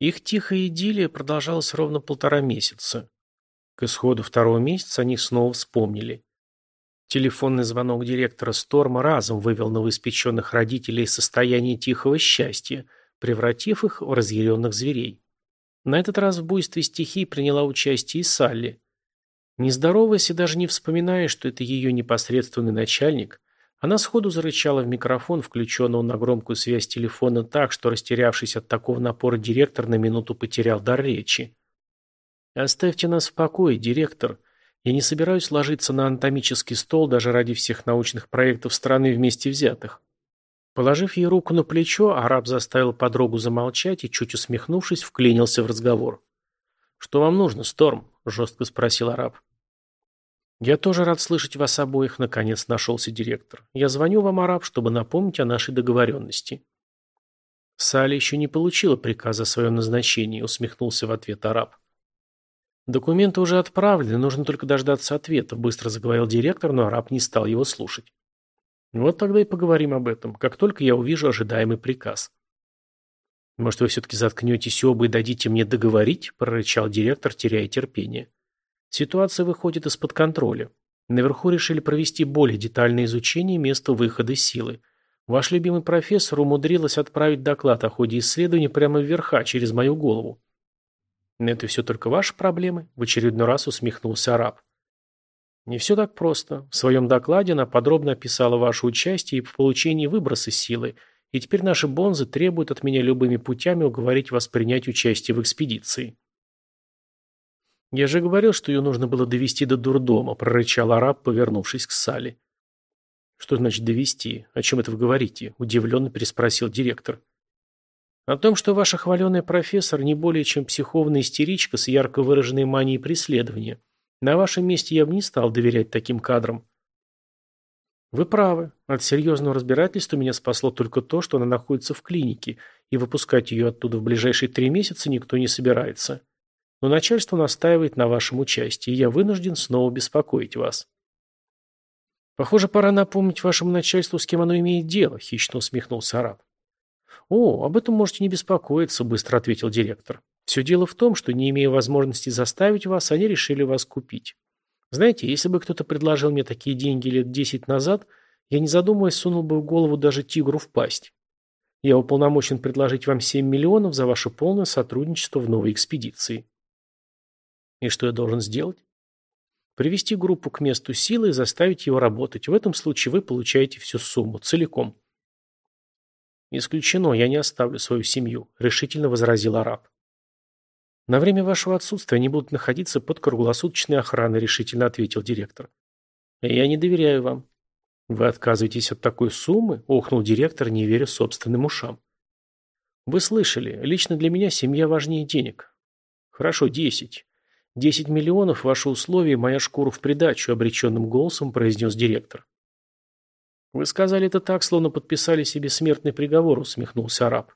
Их тихая идиллия продолжалась ровно полтора месяца. К исходу второго месяца они снова вспомнили. Телефонный звонок директора Сторма разом вывел новоиспеченных родителей из состояния тихого счастья, превратив их в разъяренных зверей. На этот раз в буйстве стихий приняла участие и Салли. Не здороваясь и даже не вспоминая, что это ее непосредственный начальник, она сходу зарычала в микрофон, включенного на громкую связь телефона так, что, растерявшись от такого напора, директор на минуту потерял дар речи. «Оставьте нас в покое, директор», я не собираюсь ложиться на анатомический стол даже ради всех научных проектов страны вместе взятых. Положив ей руку на плечо, араб заставил подругу замолчать и, чуть усмехнувшись, вклинился в разговор. «Что вам нужно, Сторм?» – жестко спросил араб. «Я тоже рад слышать вас обоих», – наконец нашелся директор. «Я звоню вам, араб, чтобы напомнить о нашей договоренности». Салли еще не получила приказа о своем назначении, усмехнулся в ответ араб. «Документы уже отправлены, нужно только дождаться ответа», – быстро заговорил директор, но араб не стал его слушать. «Вот тогда и поговорим об этом, как только я увижу ожидаемый приказ». «Может, вы все-таки заткнетесь оба и дадите мне договорить?» – прорычал директор, теряя терпение. «Ситуация выходит из-под контроля. Наверху решили провести более детальное изучение места выхода силы. Ваш любимый профессор умудрилась отправить доклад о ходе исследования прямо вверха, через мою голову. «Это все только ваши проблемы?» – в очередной раз усмехнулся араб. «Не все так просто. В своем докладе она подробно описала ваше участие в получении выброса силы, и теперь наши бонзы требуют от меня любыми путями уговорить вас принять участие в экспедиции». «Я же говорил, что ее нужно было довести до дурдома», – прорычал араб, повернувшись к Сале. «Что значит довести? О чем это вы говорите?» – удивленно переспросил директор. О том, что ваша хваленая профессор не более чем психованная истеричка с ярко выраженной манией преследования. На вашем месте я бы не стал доверять таким кадрам. Вы правы. От серьезного разбирательства меня спасло только то, что она находится в клинике, и выпускать ее оттуда в ближайшие три месяца никто не собирается. Но начальство настаивает на вашем участии, и я вынужден снова беспокоить вас. Похоже, пора напомнить вашему начальству, с кем оно имеет дело, хищно усмехнулся араб. «О, об этом можете не беспокоиться», – быстро ответил директор. «Все дело в том, что, не имея возможности заставить вас, они решили вас купить. Знаете, если бы кто-то предложил мне такие деньги лет десять назад, я, не задумываясь, сунул бы в голову даже тигру в пасть. Я уполномочен предложить вам семь миллионов за ваше полное сотрудничество в новой экспедиции». «И что я должен сделать?» «Привести группу к месту силы и заставить его работать. В этом случае вы получаете всю сумму, целиком». «Исключено, я не оставлю свою семью», – решительно возразил араб. «На время вашего отсутствия они будут находиться под круглосуточной охраной», – решительно ответил директор. «Я не доверяю вам». «Вы отказываетесь от такой суммы?» – охнул директор, не веря собственным ушам. «Вы слышали, лично для меня семья важнее денег». «Хорошо, десять. Десять миллионов – ваши условия, моя шкура в придачу», – обреченным голосом произнес директор. «Вы сказали это так, словно подписали себе смертный приговор», — усмехнулся араб.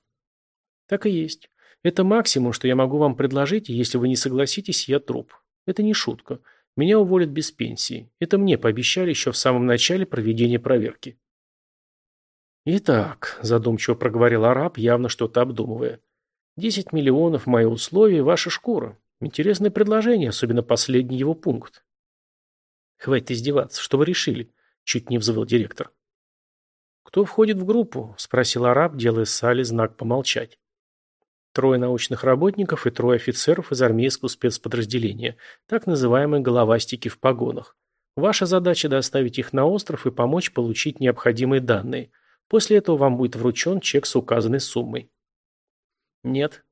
«Так и есть. Это максимум, что я могу вам предложить, если вы не согласитесь, я труп. Это не шутка. Меня уволят без пенсии. Это мне пообещали еще в самом начале проведения проверки». «Итак», — задумчиво проговорил араб, явно что-то обдумывая. «Десять миллионов, мои условия, ваша шкура. Интересное предложение, особенно последний его пункт». «Хватит издеваться. Что вы решили?» — чуть не взвыл директор. «Кто входит в группу?» – спросил араб, делая Салли знак помолчать. Трое научных работников и трое офицеров из армейского спецподразделения, так называемые головастики в погонах. Ваша задача доставить их на остров и помочь получить необходимые данные. После этого вам будет вручен чек с указанной суммой. Нет.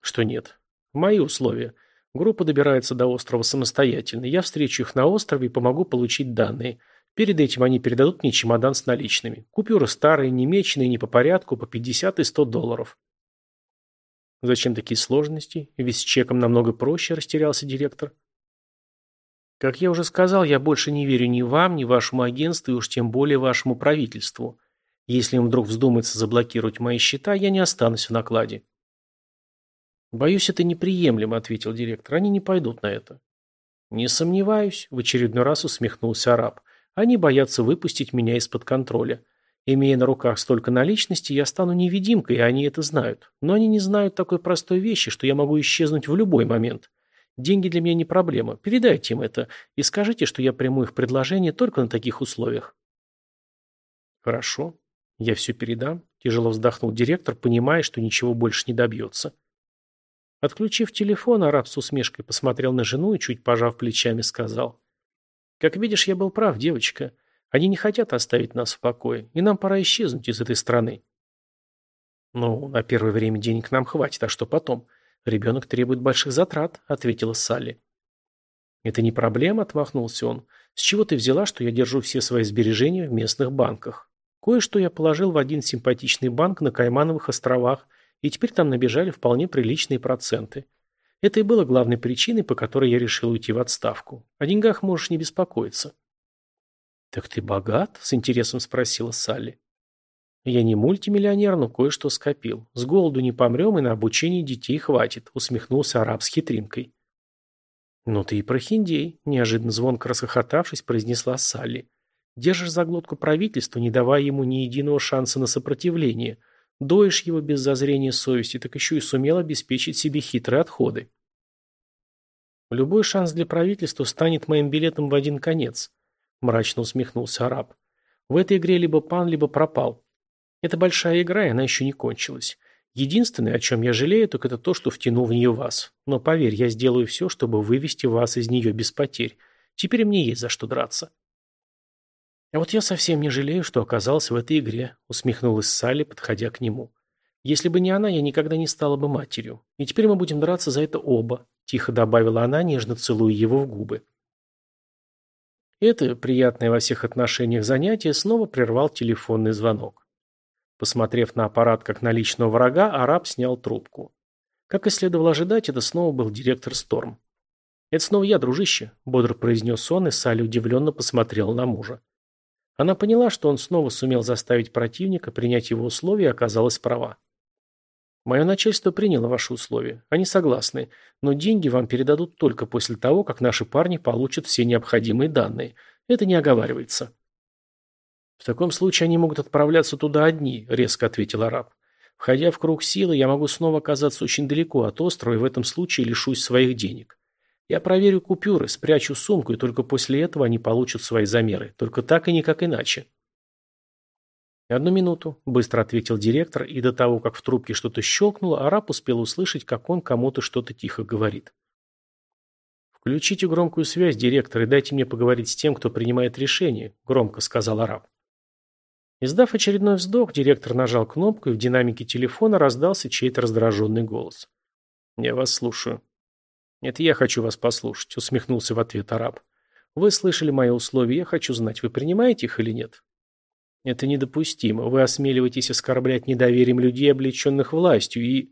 Что нет? Мои условия. Группа добирается до острова самостоятельно. Я встречу их на острове и помогу получить данные – Перед этим они передадут мне чемодан с наличными. Купюры старые, не меченые, не по порядку, по 50 и 100 долларов. Зачем такие сложности? Ведь с чеком намного проще, растерялся директор. Как я уже сказал, я больше не верю ни вам, ни вашему агентству, и уж тем более вашему правительству. Если им вдруг вздумается заблокировать мои счета, я не останусь в накладе. Боюсь, это неприемлемо, ответил директор. Они не пойдут на это. Не сомневаюсь, в очередной раз усмехнулся араб. Они боятся выпустить меня из-под контроля. Имея на руках столько наличности, я стану невидимкой, и они это знают. Но они не знают такой простой вещи, что я могу исчезнуть в любой момент. Деньги для меня не проблема. Передайте им это и скажите, что я приму их предложение только на таких условиях. Хорошо. Я все передам. Тяжело вздохнул директор, понимая, что ничего больше не добьется. Отключив телефон, араб с усмешкой посмотрел на жену и, чуть пожав плечами, сказал. «Как видишь, я был прав, девочка. Они не хотят оставить нас в покое, и нам пора исчезнуть из этой страны». «Ну, на первое время денег нам хватит, а что потом? Ребенок требует больших затрат», — ответила Салли. «Это не проблема», — отмахнулся он. «С чего ты взяла, что я держу все свои сбережения в местных банках? Кое-что я положил в один симпатичный банк на Каймановых островах, и теперь там набежали вполне приличные проценты. Это и было главной причиной, по которой я решил уйти в отставку. О деньгах можешь не беспокоиться». «Так ты богат?» — с интересом спросила Салли. «Я не мультимиллионер, но кое-что скопил. С голоду не помрем, и на обучение детей хватит», — усмехнулся араб с хитринкой. «Ну ты и прохиндей», — неожиданно звонко расхохотавшись, произнесла Салли. «Держишь за глотку правительства, не давая ему ни единого шанса на сопротивление. Доишь его без зазрения совести, так еще и сумел обеспечить себе хитрые отходы». «Любой шанс для правительства станет моим билетом в один конец», — мрачно усмехнулся араб. «В этой игре либо пан, либо пропал. Это большая игра, и она еще не кончилась. Единственное, о чем я жалею, так это то, что втянул в нее вас. Но поверь, я сделаю все, чтобы вывести вас из нее без потерь. Теперь мне есть за что драться. А вот я совсем не жалею, что оказался в этой игре, усмехнулась Салли, подходя к нему. Если бы не она, я никогда не стала бы матерью. И теперь мы будем драться за это оба, тихо добавила она, нежно целуя его в губы. Это, приятное во всех отношениях занятие, снова прервал телефонный звонок. Посмотрев на аппарат как на личного врага, араб снял трубку. Как и следовало ожидать, это снова был директор Сторм. «Это снова я, дружище», — бодро произнес он, и Салли удивленно посмотрела на мужа. Она поняла, что он снова сумел заставить противника принять его условия и оказалась права. «Мое начальство приняло ваши условия. Они согласны. Но деньги вам передадут только после того, как наши парни получат все необходимые данные. Это не оговаривается». «В таком случае они могут отправляться туда одни», — резко ответил араб. «Входя в круг силы, я могу снова оказаться очень далеко от острова и в этом случае лишусь своих денег. Я проверю купюры, спрячу сумку, и только после этого они получат свои замеры. Только так и никак иначе». «Одну минуту», — быстро ответил директор, и до того, как в трубке что-то щелкнуло, араб успел услышать, как он кому-то что-то тихо говорит. «Включите громкую связь, директор, и дайте мне поговорить с тем, кто принимает решение», — громко сказал араб. Издав очередной вздох, директор нажал кнопку, и в динамике телефона раздался чей-то раздраженный голос. «Я вас слушаю». «Это я хочу вас послушать», — усмехнулся в ответ араб. «Вы слышали мои условия, я хочу знать, вы принимаете их или нет?» «Это недопустимо. Вы осмеливаетесь оскорблять недоверием людей, облеченных властью, и...»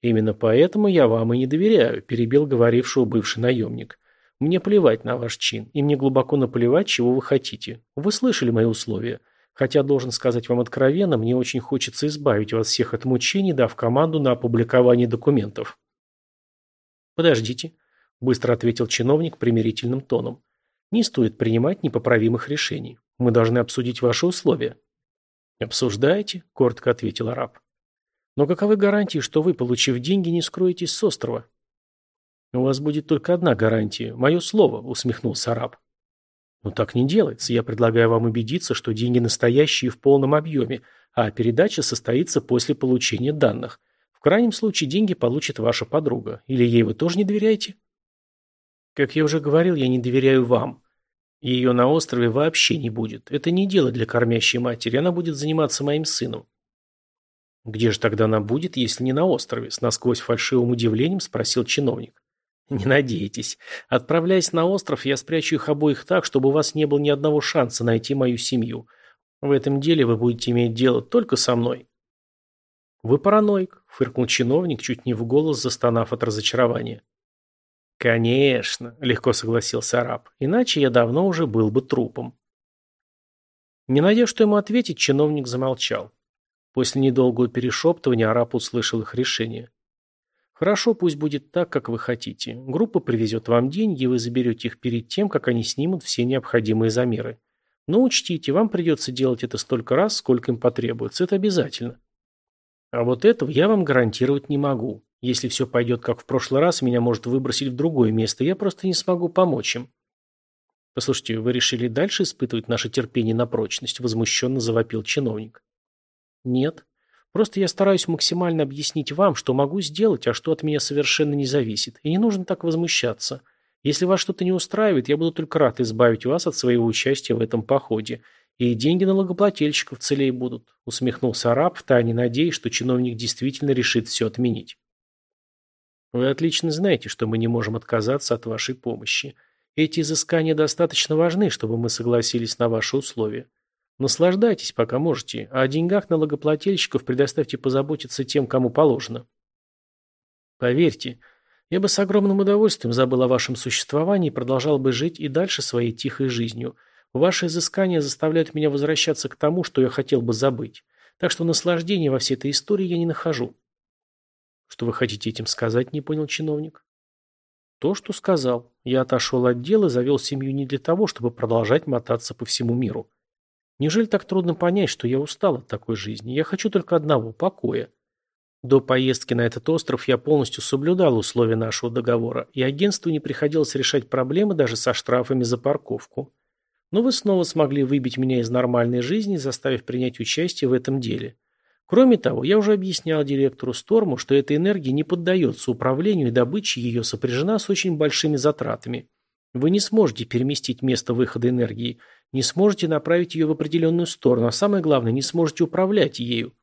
«Именно поэтому я вам и не доверяю», — перебил говорившего бывший наемник. «Мне плевать на ваш чин, и мне глубоко наплевать, чего вы хотите. Вы слышали мои условия. Хотя, должен сказать вам откровенно, мне очень хочется избавить вас всех от мучений, дав команду на опубликование документов. «Подождите», – быстро ответил чиновник примирительным тоном. «Не стоит принимать непоправимых решений. Мы должны обсудить ваши условия». «Обсуждайте», – коротко ответил араб. «Но каковы гарантии, что вы, получив деньги, не скроетесь с острова?» «У вас будет только одна гарантия – мое слово», – усмехнулся араб. Но так не делается. Я предлагаю вам убедиться, что деньги настоящие в полном объеме, а передача состоится после получения данных. Крайнем случае деньги получит ваша подруга. Или ей вы тоже не доверяете? Как я уже говорил, я не доверяю вам. Ее на острове вообще не будет. Это не дело для кормящей матери. Она будет заниматься моим сыном. Где же тогда она будет, если не на острове? С насквозь фальшивым удивлением спросил чиновник. Не надейтесь. Отправляясь на остров, я спрячу их обоих так, чтобы у вас не было ни одного шанса найти мою семью. В этом деле вы будете иметь дело только со мной. Вы параноик, фыркнул чиновник, чуть не в голос застонав от разочарования. Конечно, легко согласился араб, иначе я давно уже был бы трупом. Не найдя, что ему ответить, чиновник замолчал. После недолгого перешептывания араб услышал их решение. Хорошо, пусть будет так, как вы хотите. Группа привезет вам деньги, и вы заберете их перед тем, как они снимут все необходимые замеры. Но учтите, вам придется делать это столько раз, сколько им потребуется. Это обязательно. А вот этого я вам гарантировать не могу. Если все пойдет как в прошлый раз, меня может выбросить в другое место, я просто не смогу помочь им. Послушайте, вы решили дальше испытывать наше терпение на прочность? Возмущенно завопил чиновник. Нет. Просто я стараюсь максимально объяснить вам, что могу сделать, а что от меня совершенно не зависит. И не нужно так возмущаться. Если вас что-то не устраивает, я буду только рад избавить вас от своего участия в этом походе. И деньги налогоплательщиков целей будут, усмехнулся араб, втайне надеясь, что чиновник действительно решит все отменить. Вы отлично знаете, что мы не можем отказаться от вашей помощи. Эти изыскания достаточно важны, чтобы мы согласились на ваши условия. Наслаждайтесь, пока можете, а о деньгах налогоплательщиков предоставьте позаботиться тем, кому положено. Поверьте, я бы с огромным удовольствием забыл о вашем существовании и продолжал бы жить и дальше своей тихой жизнью. Ваши изыскания заставляют меня возвращаться к тому, что я хотел бы забыть. Так что наслаждения во всей этой истории я не нахожу. Что вы хотите этим сказать, не понял чиновник. То, что сказал. Я отошел от дела и завел семью не для того, чтобы продолжать мотаться по всему миру. Неужели так трудно понять, что я устал от такой жизни? Я хочу только одного – покоя. До поездки на этот остров я полностью соблюдал условия нашего договора, и агентству не приходилось решать проблемы даже со штрафами за парковку. Но вы снова смогли выбить меня из нормальной жизни, заставив принять участие в этом деле. Кроме того, я уже объяснял директору Сторму, что эта энергия не поддается управлению и добыча ее сопряжена с очень большими затратами. Вы не сможете переместить место выхода энергии, не сможете направить ее в определенную сторону, а самое главное, не сможете управлять ею.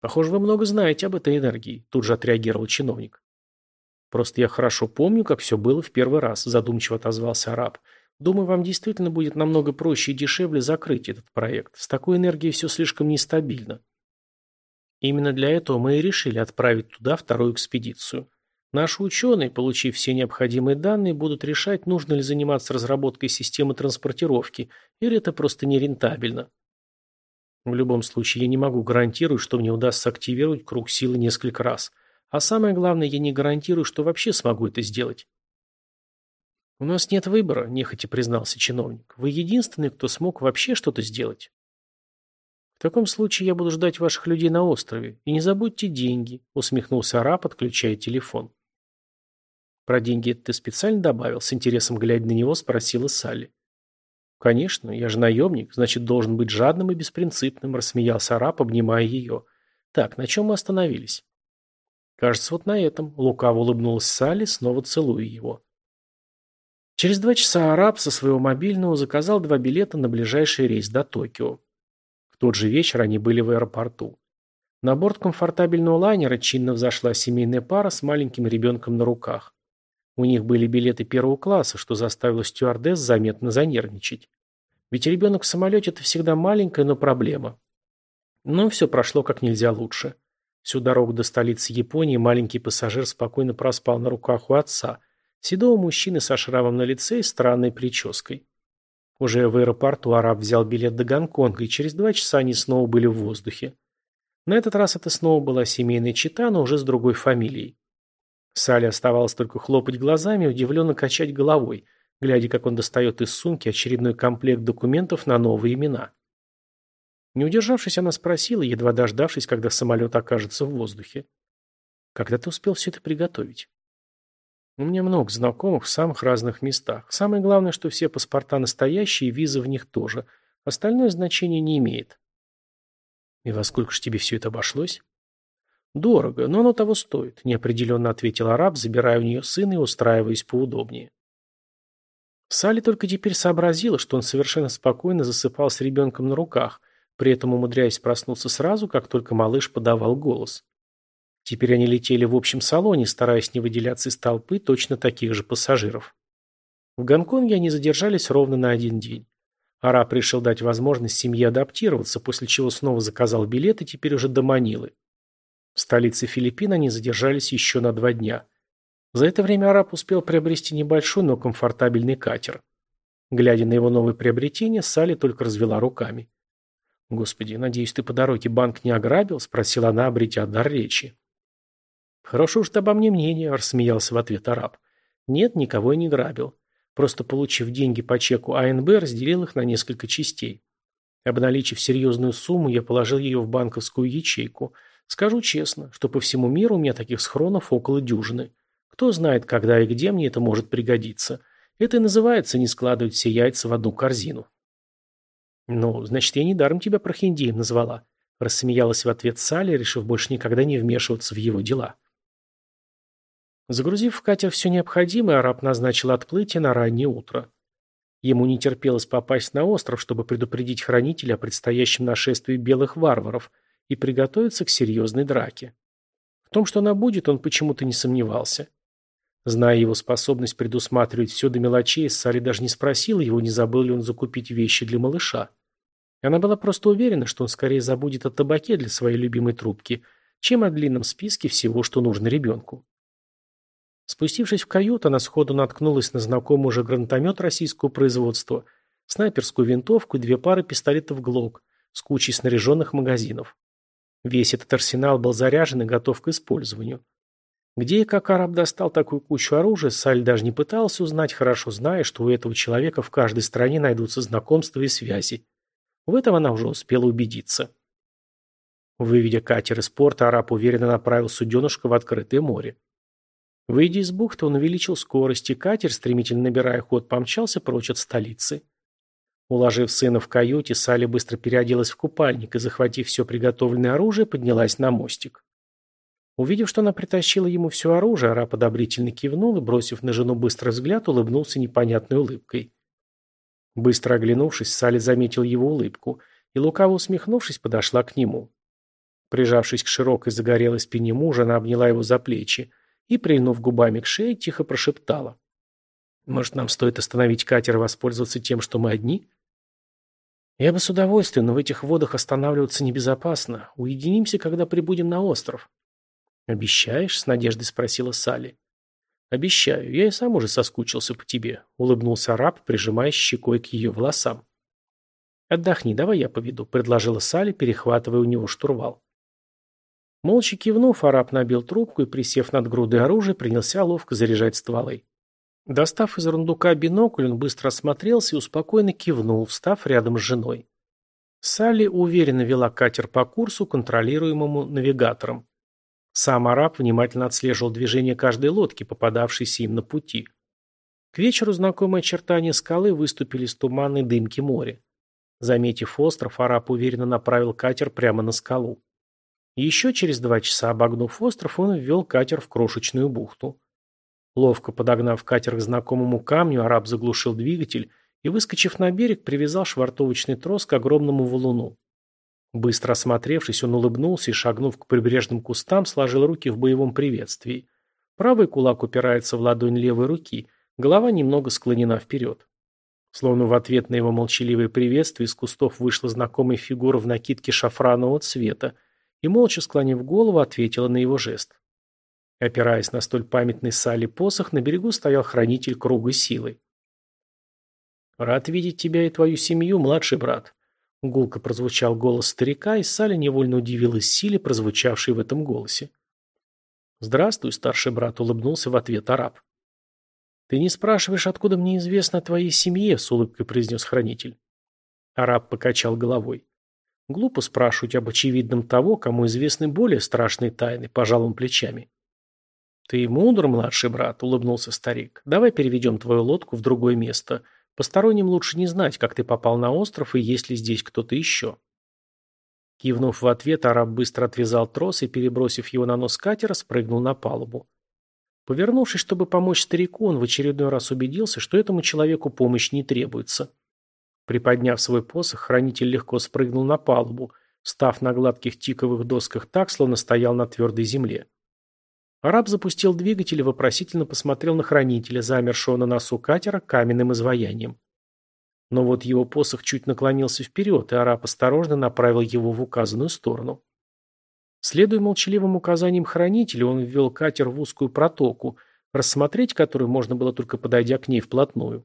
Похоже, вы много знаете об этой энергии, тут же отреагировал чиновник. Просто я хорошо помню, как все было в первый раз, задумчиво отозвался араб. Думаю, вам действительно будет намного проще и дешевле закрыть этот проект. С такой энергией все слишком нестабильно. Именно для этого мы и решили отправить туда вторую экспедицию. Наши ученые, получив все необходимые данные, будут решать, нужно ли заниматься разработкой системы транспортировки, или это просто нерентабельно. В любом случае, я не могу гарантировать, что мне удастся активировать круг силы несколько раз. А самое главное, я не гарантирую, что вообще смогу это сделать. «У нас нет выбора», – нехотя признался чиновник. «Вы единственный, кто смог вообще что-то сделать». «В таком случае я буду ждать ваших людей на острове. И не забудьте деньги», – усмехнулся араб, отключая телефон. «Про деньги ты специально добавил?» – с интересом глядя на него, спросила Салли. «Конечно, я же наемник, значит, должен быть жадным и беспринципным», – рассмеялся араб, обнимая ее. «Так, на чем мы остановились?» «Кажется, вот на этом», – лукаво улыбнулась Салли, снова целуя его. Через два часа араб со своего мобильного заказал два билета на ближайший рейс до Токио тот же вечер они были в аэропорту. На борт комфортабельного лайнера чинно взошла семейная пара с маленьким ребенком на руках. У них были билеты первого класса, что заставило стюардесс заметно занервничать. Ведь ребенок в самолете – это всегда маленькая, но проблема. Но все прошло как нельзя лучше. Всю дорогу до столицы Японии маленький пассажир спокойно проспал на руках у отца, седого мужчины со шрамом на лице и странной прической. Уже в аэропорту араб взял билет до Гонконга, и через два часа они снова были в воздухе. На этот раз это снова была семейная чита, но уже с другой фамилией. Сале оставалось только хлопать глазами и удивленно качать головой, глядя, как он достает из сумки очередной комплект документов на новые имена. Не удержавшись, она спросила, едва дождавшись, когда самолет окажется в воздухе. «Когда ты успел все это приготовить?» У меня много знакомых в самых разных местах. Самое главное, что все паспорта настоящие, и визы в них тоже. Остальное значение не имеет. И во сколько же тебе все это обошлось? Дорого, но оно того стоит, неопределенно ответил араб, забирая у нее сына и устраиваясь поудобнее. Салли только теперь сообразила, что он совершенно спокойно засыпал с ребенком на руках, при этом умудряясь проснуться сразу, как только малыш подавал голос. Теперь они летели в общем салоне, стараясь не выделяться из толпы точно таких же пассажиров. В Гонконге они задержались ровно на один день. Араб решил дать возможность семье адаптироваться, после чего снова заказал билеты, теперь уже до Манилы. В столице Филиппин они задержались еще на два дня. За это время араб успел приобрести небольшой, но комфортабельный катер. Глядя на его новое приобретение, Салли только развела руками. «Господи, надеюсь, ты по дороге банк не ограбил?» – спросила она, обретя дар речи. «Хорошо уж ты обо мне мнение», – рассмеялся в ответ араб. «Нет, никого и не грабил. Просто получив деньги по чеку АНБ, разделил их на несколько частей. Обналичив серьезную сумму, я положил ее в банковскую ячейку. Скажу честно, что по всему миру у меня таких схронов около дюжины. Кто знает, когда и где мне это может пригодиться. Это и называется не складывать все яйца в одну корзину. «Ну, значит, я недаром тебя прохиндеем назвала», – рассмеялась в ответ Салли, решив больше никогда не вмешиваться в его дела. Загрузив в катер все необходимое, араб назначил отплытие на раннее утро. Ему не терпелось попасть на остров, чтобы предупредить хранителя о предстоящем нашествии белых варваров и приготовиться к серьезной драке. В том, что она будет, он почему-то не сомневался. Зная его способность предусматривать все до мелочей, Салли даже не спросила его, не забыл ли он закупить вещи для малыша. Она была просто уверена, что он скорее забудет о табаке для своей любимой трубки, чем о длинном списке всего, что нужно ребенку. Спустившись в каюту, она сходу наткнулась на знакомый уже гранатомет российского производства, снайперскую винтовку и две пары пистолетов «Глок» с кучей снаряженных магазинов. Весь этот арсенал был заряжен и готов к использованию. Где и как араб достал такую кучу оружия, Саль даже не пытался узнать, хорошо зная, что у этого человека в каждой стране найдутся знакомства и связи. В этом она уже успела убедиться. Выведя катер из порта, араб уверенно направил суденышко в открытое море. Выйдя из бухты, он увеличил скорость, и катер, стремительно набирая ход, помчался прочь от столицы. Уложив сына в каюте, Салли быстро переоделась в купальник и, захватив все приготовленное оружие, поднялась на мостик. Увидев, что она притащила ему все оружие, араб одобрительно кивнул и, бросив на жену быстрый взгляд, улыбнулся непонятной улыбкой. Быстро оглянувшись, Салли заметил его улыбку и, лукаво усмехнувшись, подошла к нему. Прижавшись к широкой загорелой спине мужа, она обняла его за плечи и, прильнув губами к шее, тихо прошептала. «Может, нам стоит остановить катер и воспользоваться тем, что мы одни?» «Я бы с удовольствием, но в этих водах останавливаться небезопасно. Уединимся, когда прибудем на остров». «Обещаешь?» — с надеждой спросила Салли. «Обещаю. Я и сам уже соскучился по тебе», — улыбнулся раб, прижимаясь щекой к ее волосам. «Отдохни, давай я поведу», — предложила Салли, перехватывая у него штурвал. Молча кивнув, араб набил трубку и, присев над грудой оружия, принялся ловко заряжать стволы. Достав из рундука бинокль, он быстро осмотрелся и успокойно кивнул, встав рядом с женой. Салли уверенно вела катер по курсу, контролируемому навигатором. Сам араб внимательно отслеживал движение каждой лодки, попадавшейся им на пути. К вечеру знакомые очертания скалы выступили из туманной дымки моря. Заметив остров, араб уверенно направил катер прямо на скалу. Еще через два часа, обогнув остров, он ввел катер в крошечную бухту. Ловко подогнав катер к знакомому камню, араб заглушил двигатель и, выскочив на берег, привязал швартовочный трос к огромному валуну. Быстро осмотревшись, он улыбнулся и, шагнув к прибрежным кустам, сложил руки в боевом приветствии. Правый кулак упирается в ладонь левой руки, голова немного склонена вперед. Словно в ответ на его молчаливое приветствие из кустов вышла знакомая фигура в накидке шафранового цвета и, молча склонив голову, ответила на его жест. Опираясь на столь памятный Салли посох, на берегу стоял хранитель круга силы. «Рад видеть тебя и твою семью, младший брат», Гулко прозвучал голос старика, и Саля невольно удивилась силе, прозвучавшей в этом голосе. «Здравствуй, старший брат», — улыбнулся в ответ араб. «Ты не спрашиваешь, откуда мне известно о твоей семье», — с улыбкой произнес хранитель. Араб покачал головой. «Глупо спрашивать об очевидном того, кому известны более страшные тайны», — пожал он плечами. «Ты мудр, младший брат», — улыбнулся старик. «Давай переведем твою лодку в другое место. Посторонним лучше не знать, как ты попал на остров и есть ли здесь кто-то еще. Кивнув в ответ, араб быстро отвязал трос и, перебросив его на нос катера, спрыгнул на палубу. Повернувшись, чтобы помочь старику, он в очередной раз убедился, что этому человеку помощь не требуется. Приподняв свой посох, хранитель легко спрыгнул на палубу, став на гладких тиковых досках так, словно стоял на твердой земле. Араб запустил двигатель и вопросительно посмотрел на хранителя, замершего на носу катера каменным изваянием. Но вот его посох чуть наклонился вперед, и араб осторожно направил его в указанную сторону. Следуя молчаливым указаниям хранителя, он ввел катер в узкую протоку, рассмотреть которую можно было только подойдя к ней вплотную.